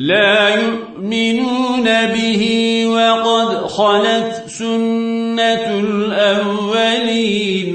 لا يؤمنون به وقد خلت سنة الأولين.